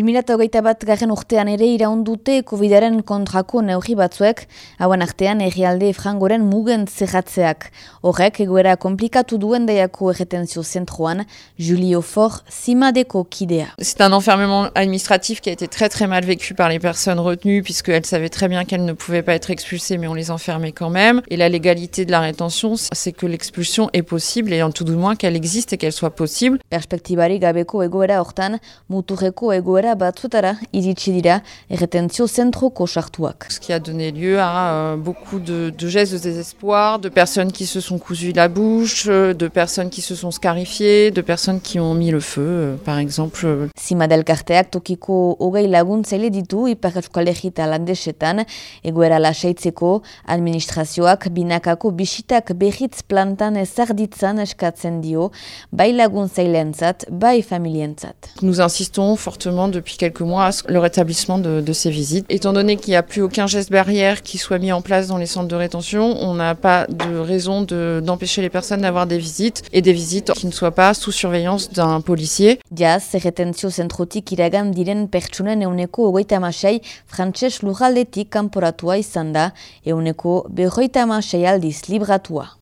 2008 bat garen urtean ere iraundute COVID-aren kontrako neurri batzuek, hauen artean egialde frangoren mugen zerratzeak. Horrek, egoera komplikatu duen daiako erretenzio zentroan, Julio For, Simadeko kidea. C'est un enfermement administratif qui a été très très mal vécu par les personnes retenues puisqu'elles savaient très bien qu'elles ne pouvaient pas être expulsées mais on les enfermait quand même. Et la légalité de la rétention, c'est que l'expulsion est possible et en tout du moins qu'elle existe et qu'elle soit possible. Perspektibari gabeko egoera hortan, muturreko egoera batzutara iritsi dira erretentzio zentroko sartuak. Ce qui a donné lieu à euh, beaucoup de, de gestes de désespoir, de personnes qui se sont cousues la bouche, euh, de personnes qui se sont scarifiées, de personnes qui ont mis le feu, euh, par exemple. Simadel karteak tokiko hogei laguntzaile ditu Ipar Euskal Herrita landesetan, egoera lasaitzeko administrazioak binakako bisitak behitz plantan ezarditzan eskatzen dio, bai laguntzailentzat, bai familientzat. Nous insistons fortement depuis quelques mois le rétablissement de, ces visites. Étant donné qu'il n'y a plus aucun geste barrière qui soit mis en place dans les centres de rétention, on n'a pas de raison d'empêcher les personnes d'avoir des visites et des visites qui ne soient pas sous surveillance d'un policier.